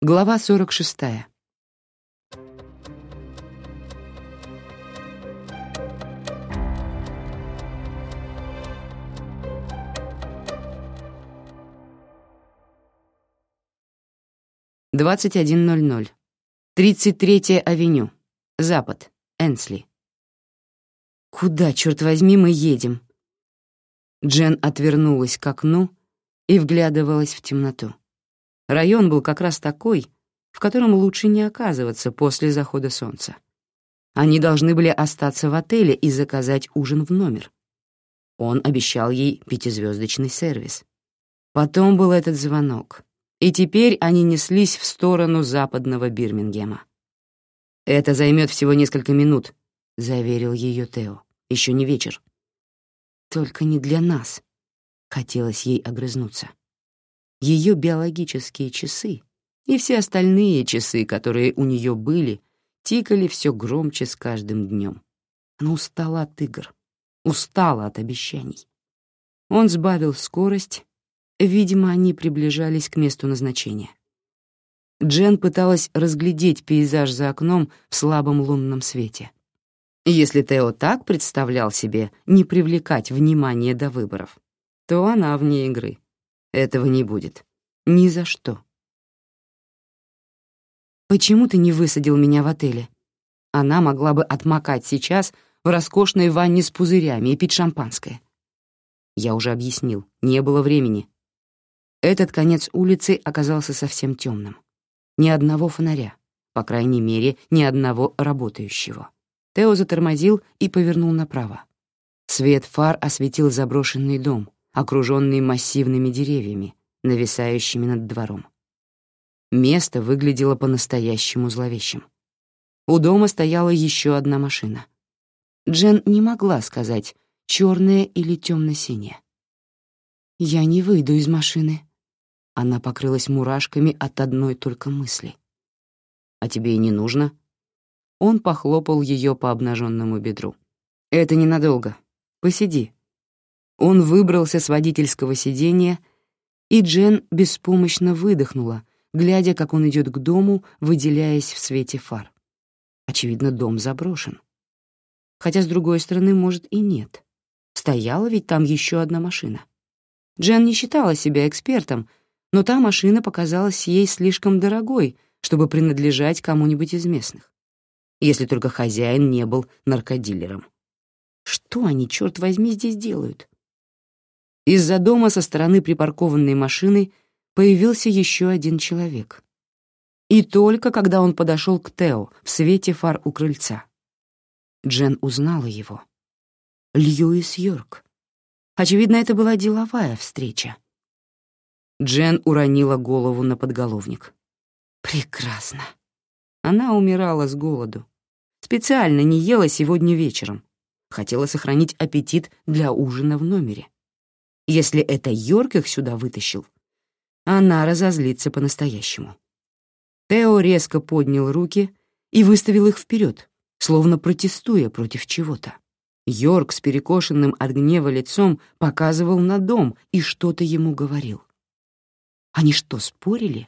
Глава 46. Двадцать один ноль ноль. Тридцать третья авеню. Запад. Энсли. Куда, черт возьми, мы едем? Джен отвернулась к окну и вглядывалась в темноту. Район был как раз такой, в котором лучше не оказываться после захода солнца. Они должны были остаться в отеле и заказать ужин в номер. Он обещал ей пятизвездочный сервис. Потом был этот звонок, и теперь они неслись в сторону западного Бирмингема. «Это займет всего несколько минут», — заверил ее Тео. «Еще не вечер». «Только не для нас», — хотелось ей огрызнуться ее биологические часы и все остальные часы, которые у нее были, тикали все громче с каждым днем. Она устала от игр, устала от обещаний. Он сбавил скорость, видимо, они приближались к месту назначения. Джен пыталась разглядеть пейзаж за окном в слабом лунном свете. Если Тео так представлял себе не привлекать внимание до выборов, то она вне игры. Этого не будет. Ни за что. «Почему ты не высадил меня в отеле?» Она могла бы отмокать сейчас в роскошной ванне с пузырями и пить шампанское. Я уже объяснил, не было времени. Этот конец улицы оказался совсем темным. Ни одного фонаря, по крайней мере, ни одного работающего. Тео затормозил и повернул направо. Свет фар осветил заброшенный дом, окруженный массивными деревьями, нависающими над двором. Место выглядело по-настоящему зловещим. У дома стояла еще одна машина. Джен не могла сказать, черная или темно-синяя. «Я не выйду из машины». Она покрылась мурашками от одной только мысли. «А тебе и не нужно?» Он похлопал ее по обнаженному бедру. «Это ненадолго. Посиди, он выбрался с водительского сиденья, и Джен беспомощно выдохнула, глядя, как он идет к дому, выделяясь в свете фар. Очевидно, дом заброшен. Хотя, с другой стороны, может, и нет. Стояла ведь там еще одна машина. Джен не считала себя экспертом, но та машина показалась ей слишком дорогой, чтобы принадлежать кому-нибудь из местных. Если только хозяин не был наркодилером. Что они, черт возьми, здесь делают? Из-за дома со стороны припаркованной машины появился еще один человек. И только когда он подошел к Тео в свете фар у крыльца. Джен узнала его. Льюис Йорк. Очевидно, это была деловая встреча. Джен уронила голову на подголовник. Прекрасно. Она умирала с голоду. Специально не ела сегодня вечером. Хотела сохранить аппетит для ужина в номере если это Йорк их сюда вытащил. Она разозлится по-настоящему. Тео резко поднял руки и выставил их вперед, словно протестуя против чего-то. Йорк с перекошенным от гнева лицом показывал на дом и что-то ему говорил. Они что, спорили?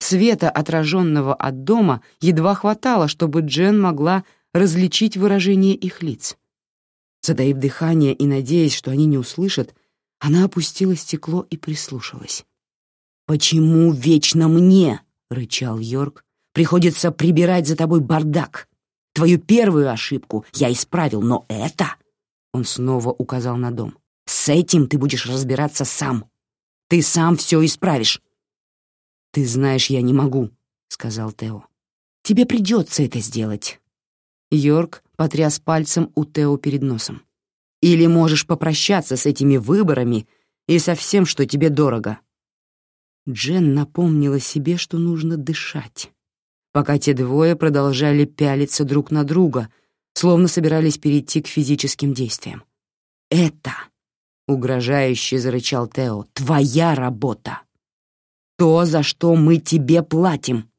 Света, отраженного от дома, едва хватало, чтобы Джен могла различить выражение их лиц. Задаив дыхание и надеясь, что они не услышат, она опустила стекло и прислушалась. «Почему вечно мне?» — рычал Йорк. «Приходится прибирать за тобой бардак. Твою первую ошибку я исправил, но это...» Он снова указал на дом. «С этим ты будешь разбираться сам. Ты сам все исправишь». «Ты знаешь, я не могу», — сказал Тео. «Тебе придется это сделать». Йорк потряс пальцем у Тео перед носом. «Или можешь попрощаться с этими выборами и со всем, что тебе дорого». Джен напомнила себе, что нужно дышать, пока те двое продолжали пялиться друг на друга, словно собирались перейти к физическим действиям. «Это», — угрожающе зарычал Тео, — «твоя работа. То, за что мы тебе платим.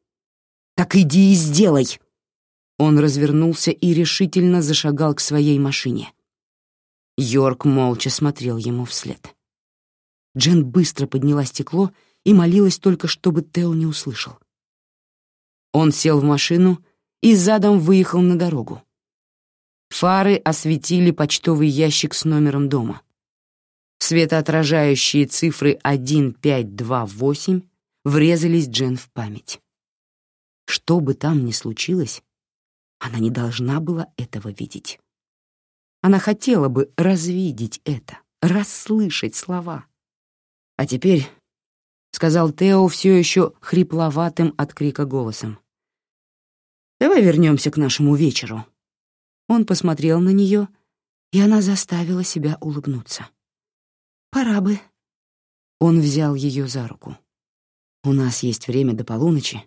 Так иди и сделай». Он развернулся и решительно зашагал к своей машине. Йорк молча смотрел ему вслед. Джен быстро подняла стекло и молилась только, чтобы Тео не услышал. Он сел в машину и задом выехал на дорогу. Фары осветили почтовый ящик с номером дома. Светоотражающие цифры 1528 врезались Джен в память. Что бы там ни случилось, она не должна была этого видеть. Она хотела бы развидеть это, расслышать слова. А теперь, — сказал Тео все еще хрипловатым от крика голосом, — давай вернемся к нашему вечеру. Он посмотрел на нее, и она заставила себя улыбнуться. «Пора бы». Он взял ее за руку. «У нас есть время до полуночи,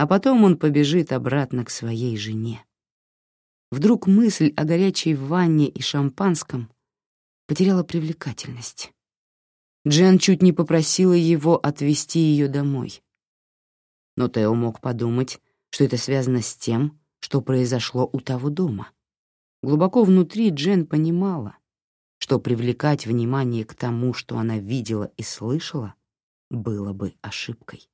а потом он побежит обратно к своей жене». Вдруг мысль о горячей ванне и шампанском потеряла привлекательность. Джен чуть не попросила его отвезти ее домой. Но Тео мог подумать, что это связано с тем, что произошло у того дома. Глубоко внутри Джен понимала, что привлекать внимание к тому, что она видела и слышала, было бы ошибкой.